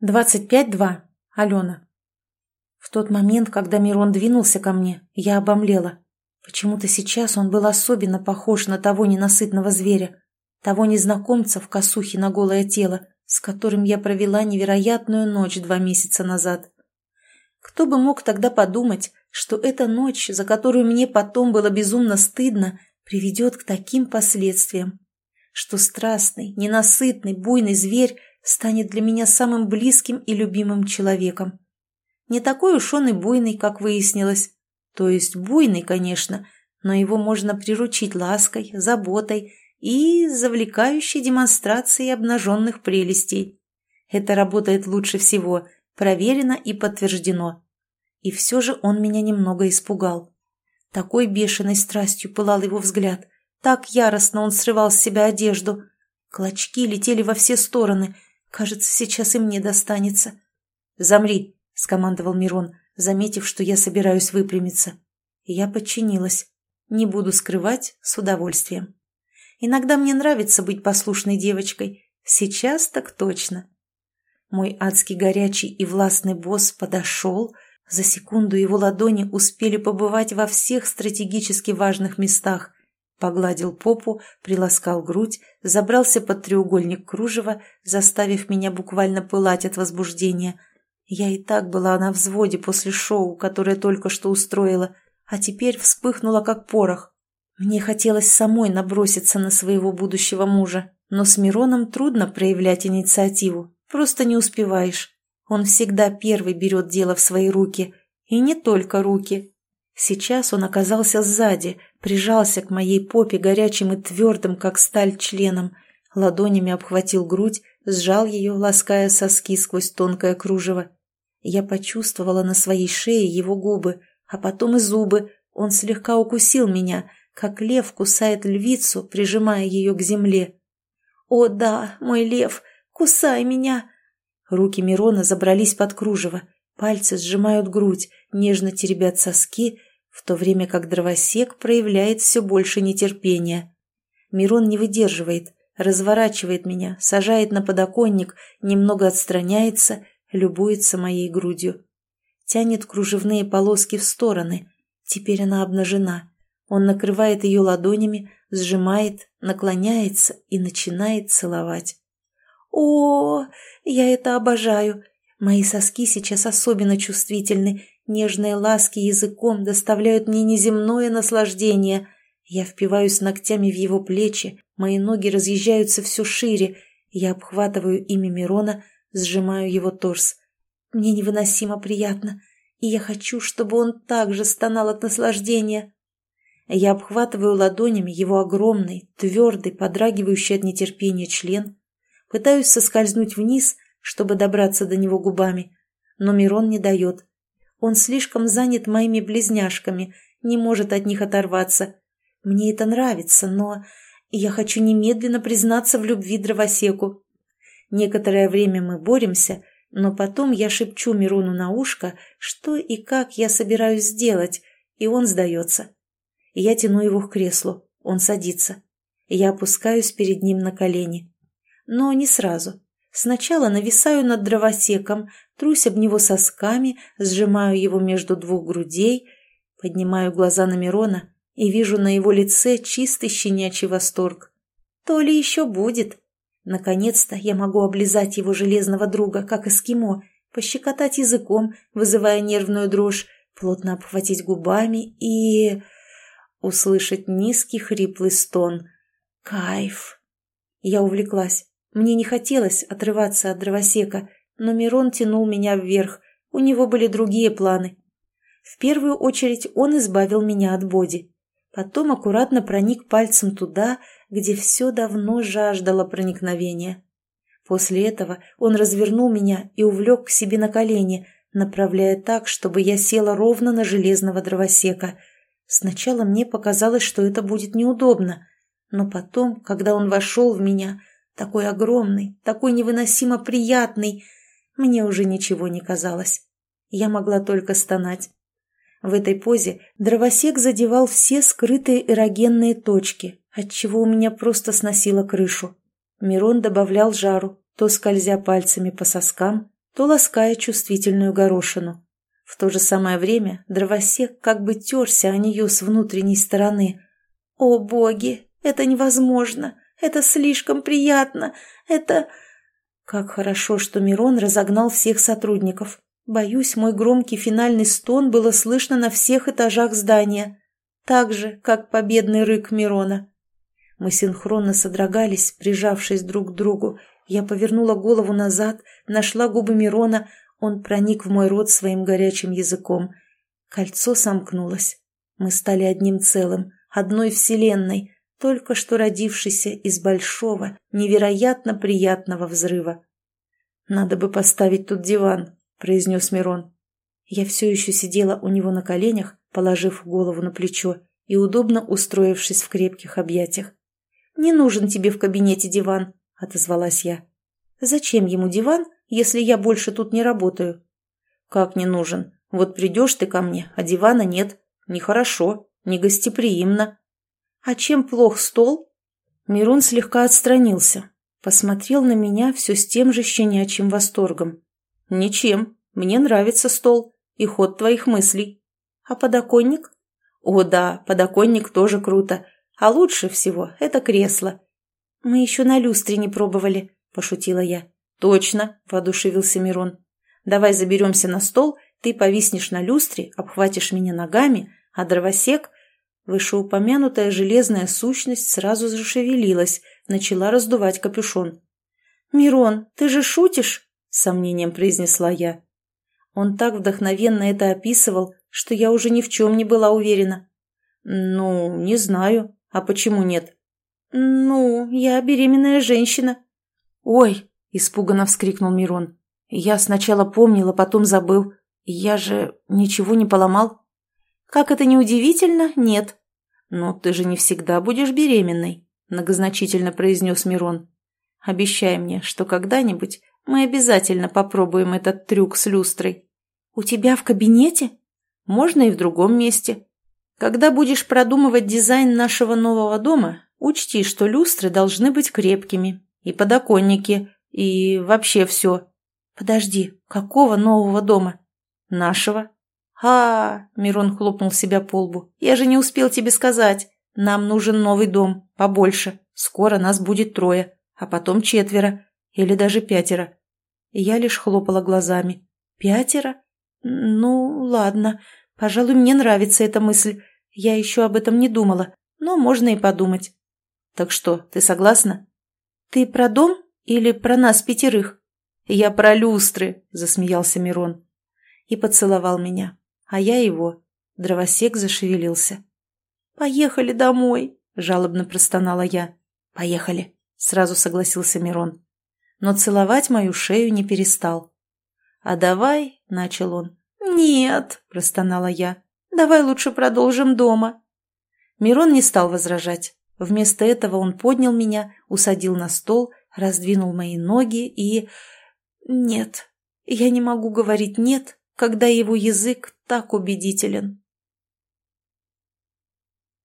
25-2. Алена. В тот момент, когда Мирон двинулся ко мне, я обомлела. Почему-то сейчас он был особенно похож на того ненасытного зверя, того незнакомца в косухе на голое тело, с которым я провела невероятную ночь два месяца назад. Кто бы мог тогда подумать, что эта ночь, за которую мне потом было безумно стыдно, приведет к таким последствиям, что страстный, ненасытный, буйный зверь станет для меня самым близким и любимым человеком. Не такой уж он и буйный, как выяснилось. То есть буйный, конечно, но его можно приручить лаской, заботой и завлекающей демонстрацией обнаженных прелестей. Это работает лучше всего, проверено и подтверждено. И все же он меня немного испугал. Такой бешеной страстью пылал его взгляд. Так яростно он срывал с себя одежду. Клочки летели во все стороны – Кажется, сейчас и мне достанется. «Замри!» — скомандовал Мирон, заметив, что я собираюсь выпрямиться. Я подчинилась. Не буду скрывать, с удовольствием. Иногда мне нравится быть послушной девочкой. Сейчас так точно. Мой адский горячий и властный босс подошел. За секунду его ладони успели побывать во всех стратегически важных местах. Погладил попу, приласкал грудь, забрался под треугольник кружева, заставив меня буквально пылать от возбуждения. Я и так была на взводе после шоу, которое только что устроила, а теперь вспыхнула как порох. Мне хотелось самой наброситься на своего будущего мужа, но с Мироном трудно проявлять инициативу, просто не успеваешь. Он всегда первый берет дело в свои руки, и не только руки. Сейчас он оказался сзади, прижался к моей попе горячим и твердым, как сталь, членом, ладонями обхватил грудь, сжал ее, лаская соски сквозь тонкое кружево. Я почувствовала на своей шее его губы, а потом и зубы. Он слегка укусил меня, как лев кусает львицу, прижимая ее к земле. «О да, мой лев, кусай меня!» Руки Мирона забрались под кружево, пальцы сжимают грудь, нежно теребят соски, в то время как дровосек проявляет все больше нетерпения. Мирон не выдерживает, разворачивает меня, сажает на подоконник, немного отстраняется, любуется моей грудью. Тянет кружевные полоски в стороны. Теперь она обнажена. Он накрывает ее ладонями, сжимает, наклоняется и начинает целовать. О, я это обожаю! Мои соски сейчас особенно чувствительны, Нежные ласки языком доставляют мне неземное наслаждение. Я впиваюсь ногтями в его плечи, мои ноги разъезжаются все шире. Я обхватываю имя Мирона, сжимаю его торс. Мне невыносимо приятно, и я хочу, чтобы он также стонал от наслаждения. Я обхватываю ладонями его огромный, твердый, подрагивающий от нетерпения член, пытаюсь соскользнуть вниз, чтобы добраться до него губами, но Мирон не дает. Он слишком занят моими близняшками, не может от них оторваться. Мне это нравится, но я хочу немедленно признаться в любви дровосеку. Некоторое время мы боремся, но потом я шепчу Мирону на ушко, что и как я собираюсь сделать, и он сдается. Я тяну его к креслу, он садится. Я опускаюсь перед ним на колени. Но не сразу. Сначала нависаю над дровосеком, трусь об него сосками, сжимаю его между двух грудей, поднимаю глаза на Мирона и вижу на его лице чистый щенячий восторг. То ли еще будет. Наконец-то я могу облизать его железного друга, как эскимо, пощекотать языком, вызывая нервную дрожь, плотно обхватить губами и... услышать низкий хриплый стон. Кайф! Я увлеклась. Мне не хотелось отрываться от дровосека, но Мирон тянул меня вверх, у него были другие планы. В первую очередь он избавил меня от боди. Потом аккуратно проник пальцем туда, где все давно жаждало проникновения. После этого он развернул меня и увлек к себе на колени, направляя так, чтобы я села ровно на железного дровосека. Сначала мне показалось, что это будет неудобно, но потом, когда он вошел в меня, такой огромный, такой невыносимо приятный. Мне уже ничего не казалось. Я могла только стонать. В этой позе дровосек задевал все скрытые эрогенные точки, отчего у меня просто сносило крышу. Мирон добавлял жару, то скользя пальцами по соскам, то лаская чувствительную горошину. В то же самое время дровосек как бы терся о нее с внутренней стороны. «О, боги! Это невозможно! Это слишком приятно! Это...» Как хорошо, что Мирон разогнал всех сотрудников. Боюсь, мой громкий финальный стон было слышно на всех этажах здания. Так же, как победный рык Мирона. Мы синхронно содрогались, прижавшись друг к другу. Я повернула голову назад, нашла губы Мирона, он проник в мой рот своим горячим языком. Кольцо сомкнулось. Мы стали одним целым, одной вселенной, только что родившейся из большого, невероятно приятного взрыва. «Надо бы поставить тут диван», — произнес Мирон. Я все еще сидела у него на коленях, положив голову на плечо и удобно устроившись в крепких объятиях. «Не нужен тебе в кабинете диван», — отозвалась я. «Зачем ему диван, если я больше тут не работаю?» «Как не нужен? Вот придешь ты ко мне, а дивана нет. Нехорошо, негостеприимно». «А чем плох стол?» Мирон слегка отстранился, посмотрел на меня все с тем же щенячьим восторгом. «Ничем. Мне нравится стол и ход твоих мыслей. А подоконник?» «О да, подоконник тоже круто. А лучше всего это кресло. «Мы еще на люстре не пробовали», – пошутила я. «Точно», – воодушевился Мирон. «Давай заберемся на стол, ты повиснешь на люстре, обхватишь меня ногами, а дровосек...» Вышеупомянутая железная сущность сразу зашевелилась, начала раздувать капюшон. «Мирон, ты же шутишь?» – с сомнением произнесла я. Он так вдохновенно это описывал, что я уже ни в чем не была уверена. «Ну, не знаю», а почему нет? Ну, я беременная женщина. Ой, испуганно вскрикнул Мирон. Я сначала помнил, а потом забыл. Я же ничего не поломал. Как это не удивительно, нет. Но ты же не всегда будешь беременной, многозначительно произнес Мирон. Обещай мне, что когда-нибудь мы обязательно попробуем этот трюк с люстрой. У тебя в кабинете? Можно и в другом месте. Когда будешь продумывать дизайн нашего нового дома, учти, что люстры должны быть крепкими, и подоконники, и вообще все. Подожди, какого нового дома? Нашего. А, Мирон хлопнул себя по лбу. Я же не успел тебе сказать. Нам нужен новый дом, побольше. Скоро нас будет трое, а потом четверо, или даже пятеро. Я лишь хлопала глазами. Пятеро? Ну, ладно. Пожалуй, мне нравится эта мысль. Я еще об этом не думала, но можно и подумать. Так что, ты согласна? Ты про дом или про нас пятерых? Я про люстры, засмеялся Мирон. И поцеловал меня, а я его. Дровосек зашевелился. «Поехали домой!» – жалобно простонала я. «Поехали!» – сразу согласился Мирон. Но целовать мою шею не перестал. «А давай», – начал он. «Нет», – простонала я. Давай лучше продолжим дома». Мирон не стал возражать. Вместо этого он поднял меня, усадил на стол, раздвинул мои ноги и... Нет, я не могу говорить «нет», когда его язык так убедителен.